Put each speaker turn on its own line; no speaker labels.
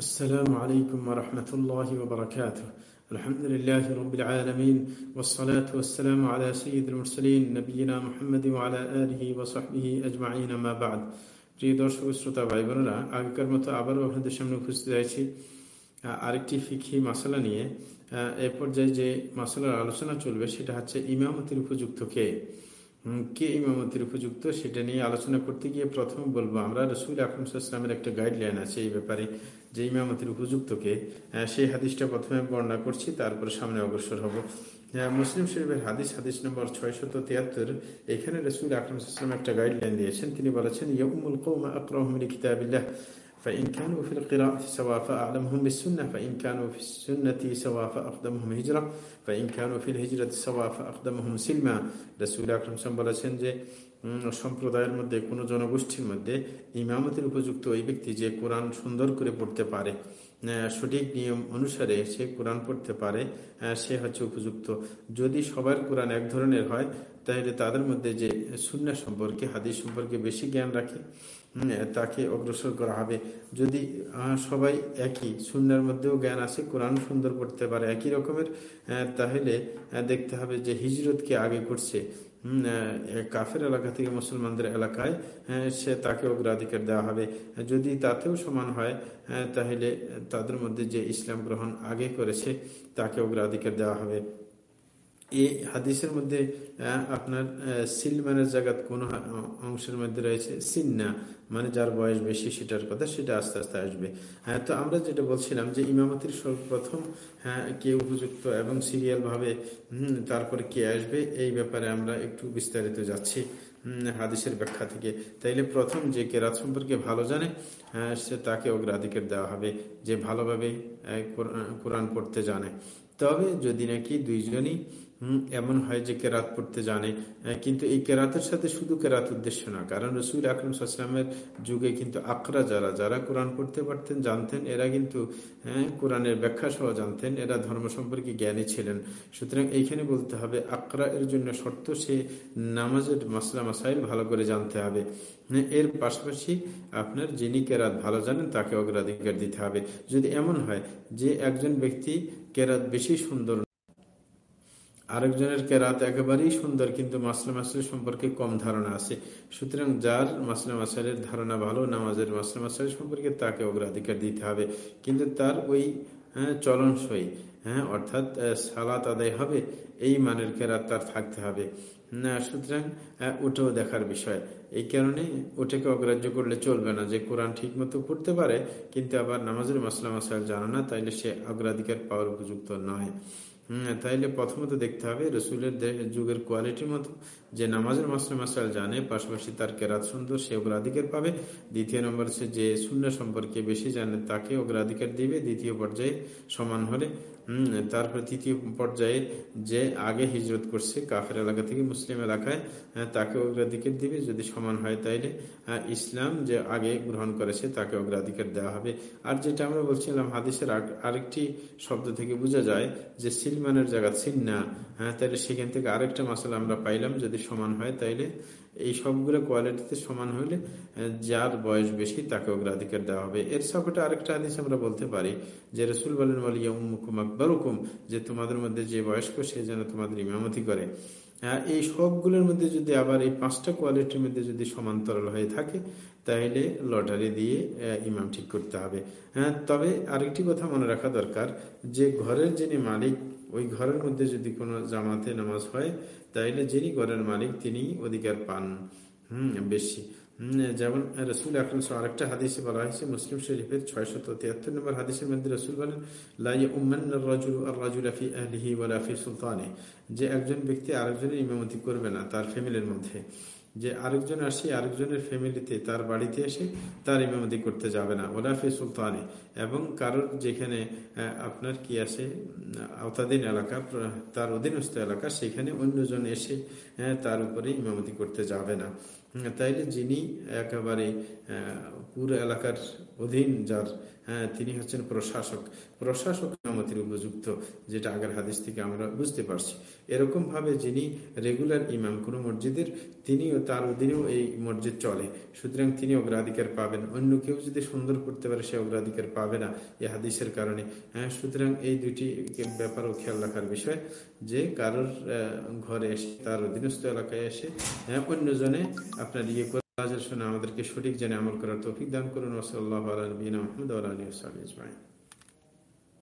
السلام عليكم ورحمة الله وبركاته الحمد لله رب العالمين والصلاة والسلام على سيد المرسلين نبينا محمد وعلى آله وصحبه أجمعين ما بعد প্রিয় দর্শক শ্রোতা ভাই বোনেরা আগেকার মতো আবারও আপনাদের সামনে উপস্থিত হয়েছি আরেকটি ফিখি মশলা নিয়ে এ পর্যায়ে যে মশলার আলোচনা চলবে সেটা হচ্ছে ইমামতির উপযুক্ত কে কে ইমামতির উপযুক্ত সেটা নিয়ে আলোচনা করতে গিয়ে প্রথম বলব, আমরা রসুল আকরমসাল্লামের একটা গাইডলাইন আছে এই ব্যাপারে, যে ইমামতির উপযুক্তকে সেই হাদিসটা প্রথমে বর্ণনা করছি, তারপর সামনে অগ্রসর হব। মুসলিম শরীফের হাদিস হাদিস নম্বর ছয়শত তিয়াত্তর, এখানে রসুল আকরমসাল্লাম একটা গাইডলাইন দিয়েছেন। তিনি বলেছেন ইয়ুল কৌমা আকরহমিন কিতাবিল্লাহ فإن كانوا في القراءة سواء فأعلمهم بالسنة فإن كانوا في السنة سواء فأقدمهم هجرة فإن كانوا في الهجرة سواء فأقدمهم سلما. رسول الله صلى الله عليه وسلم সম্প্রদায়ের মধ্যে, কোনো জনগোষ্ঠীর মধ্যে ইমামতের উপযুক্ত ওই ব্যক্তি যে কোরআন সুন্দর করে পড়তে পারে সঠিক নিয়ম অনুসারে সে কোরআন পড়তে পারে সে হচ্ছে উপযুক্ত। যদি সবার কোরআন এক ধরনের হয়, তাহলে তাদের মধ্যে যে শূন্য সম্পর্কে, হাদিস সম্পর্কে বেশি জ্ঞান রাখে তাকে অগ্রসর করা হবে। যদি সবাই একই শূন্যের মধ্যেও জ্ঞান আছে, কোরআন সুন্দর পড়তে পারে একই রকমের তাহলে দেখতে হবে যে হিজরতকে আগে করছে। কাফের এলাকা থেকে মুসলমানদের এলাকায় সে তাকে অগ্রাধিকার দেওয়া হবে। যদি তাতেও সমান হয় তাহলে তাদের মধ্যে যে ইসলাম গ্রহণ আগে করেছে, তাকে অগ্রাধিকার দেওয়া হবে। এই হাদিসের মধ্যে আপনার সিলমানের জায়গা কোন অংশের মধ্যে রয়েছে? সিন্না মানে যার বয়স বেশি সেটার কথা সেটা আস্তে আস্তে আসবে। হ্যাঁ তো আমরা যেটা বলছিলাম যে ইমামতির সর্বপ্রথম হ্যাঁ কে উপযুক্ত এবং সিরিয়াল ভাবে হম, তারপরে কে আসবে, এই ব্যাপারে আমরা একটু বিস্তারিত যাচ্ছি হাদিসের ব্যাখ্যা থেকে। তাইলে প্রথম যে কেরাত সম্পর্কে ভালো জানে সে তাকে অগ্রাধিকার দেওয়া হবে যে ভালোভাবে কোরআন পড়তে জানে। তবে যদি নাকি দুইজনই এমন হয় যে কেরাত পড়তে জানে। কিন্তু এই কেরাতের সাথে শুধু কেরাত উদ্দেশ্য না, কারণ রসুল আকরম সাল্লামের যুগে কিন্তু আকরা যারা যারা কোরআন পড়তে পারতেন, জানতেন, এরা কিন্তু হ্যাঁ কোরআনের ব্যাখ্যা সহ জানতেন, এরা ধর্ম সম্পর্কে জ্ঞানী ছিলেন। সুতরাং এইখানে বলতে হবে, আকরা এর জন্য শর্ত সে নামাজের মাসলা, মাসাইল ভালো করে জানতে হবে। এর পাশাপাশি আপনার যিনি কেরাত ভালো জানেন, তাকে অগ্রাধিকার দিতে হবে। যদি এমন হয় যে একজন ব্যক্তি কেরাত বেশি সুন্দর আরেকজনের কেরাত একেবারেই সুন্দর কিন্তু মাসলা মাসের সম্পর্কে কম ধারণা আছে। সুতরাং যার মাসলা মাসালের ধারণা ভালো নামাজের মাসলা মাসাল সম্পর্কে তাকে অগ্রাধিকার দিতে হবে। কিন্তু তার ওই হ্যাঁ, চলনসই হ্যাঁ অর্থাৎ সালাত আদায় হবে এই মানের কেরাত তার থাকতে হবে। না সুতরাং ওটাও দেখার বিষয়। এই কারণে ওটাকে অগ্রাহ্য করলে চলবে না যে কোরআন ঠিক মতো পড়তে পারে কিন্তু আবার নামাজের মাসলা মাসাল জানা না তাইলে সে অগ্রাধিকার পাওয়ার উপযুক্ত নয়। তাইলে প্রথমত দেখতে হবে রসুলের যুগের কোয়ালিটির মতো। যে নামাজের মাস্টার মাসাল জানে, পাশাপাশি তার কেরাত সুন্দর, সে অগ্রাধিকার পাবে। দ্বিতীয় নম্বর হচ্ছে যে শূন্য সম্পর্কে বেশি জানে, তাকে অগ্রাধিকার দিবে দ্বিতীয় পর্যায়ে সমান হলে। তারপর তৃতীয় পর্যায়ে যে আগে হিজরত করছে, কাফের এলাকা থেকে মুসলিম এলাকায় তাকে অগ্রাধিকার দিবে। যদি সমান হয় তাইলে ইসলাম যে আগে গ্রহণ করেছে, তাকে অগ্রাধিকার দেওয়া হবে। আর যেটা আমরা বলছিলাম, হাদিসের আরেকটি শব্দ থেকে বোঝা যায় যে সিলমানের জায়গা সিন্না হ্যাঁ তাহলে সেখান থেকে আরেকটা মাসাল আমরা পাইলাম, যদি সমান হয় তাইলে এই সবগুলো কোয়ালিটিতে সমান হলে যার বয়স বেশি তাকে অগ্রাধিকার দেওয়া হবে। এর সাপোর্টে আরেকটা আদেশ আমরা বলতে পারি যে রসুল বলেন বলিয়াকুম আকবর হুকুম যে তোমাদের মধ্যে যে বয়স্ক সে যেন তোমাদের ইমামতি করে। এই সবগুলোর মধ্যে যদি আবার এই পাঁচটা কোয়ালিটির মধ্যে যদি সমান্তরাল হয়ে থাকে তাহলে লটারি দিয়ে ইমাম ঠিক করতে হবে। হ্যাঁ তবে আরেকটি কথা মনে রাখা দরকার যে ঘরের যিনি মালিক ওই ঘরের মধ্যে যদি কোনো জামাতে নামাজ হয়, তাইলে যিনি ঘরের মালিক তিনি অধিকার পান। হম, বেশি। যেমন রসুল আকরম আরেকটা হাদিসে বলা হয়েছে, মুসলিম শরীফের ছয়শত তিয়াত্তর নম্বর হাদিসের মধ্যে রসুল বলেন সুলতানে। যে একজন ব্যক্তি আরেকজনের ইমামতি করবে না তার ফ্যামিলির মধ্যে। যে আরেকজন আসি, আরেকজনের ফ্যামিলিতে, তার বাড়িতে এসে তার ইমামতি করতে যাবে না। ওলাফি সুলতানে। এবং কারোর যেখানে আপনার কি আছে আওতাধীন এলাকা, তার অধীনস্থ এলাকা, সেখানে অন্যজন এসে তার উপরে ইমামতি করতে যাবে না। তাইলে যিনি একেবারে পুরো এলাকার অধীন যার হ্যাঁ তিনি হচ্ছেন প্রশাসক। প্রশাসক নামতির উপযুক্ত, যেটা আগের হাদিস থেকে আমরা বুঝতে পারছি। এরকম ভাবে যিনি রেগুলার ইমাম কোনো মসজিদের, তিনিও তার অধীনেও এই মসজিদ চলে। সুতরাং তিনি অগ্রাধিকার পাবেন। অন্য কেউ যদি সুন্দর করতে পারে, সে অগ্রাধিকার পাবে না এই হাদিসের কারণে। হ্যাঁ সুতরাং এই দুটি ব্যাপারও খেয়াল রাখার বিষয় যে কারোর ঘরে এসে, তার অধীনস্থ এলাকায় এসে হ্যাঁ অন্যজনে আপনার ইয়ে করে শুনে আমাদেরকে সঠিক জেনে আমল করার তৌফিক দান করুন। ওসল্লাহ আলী মাহমুদ আলী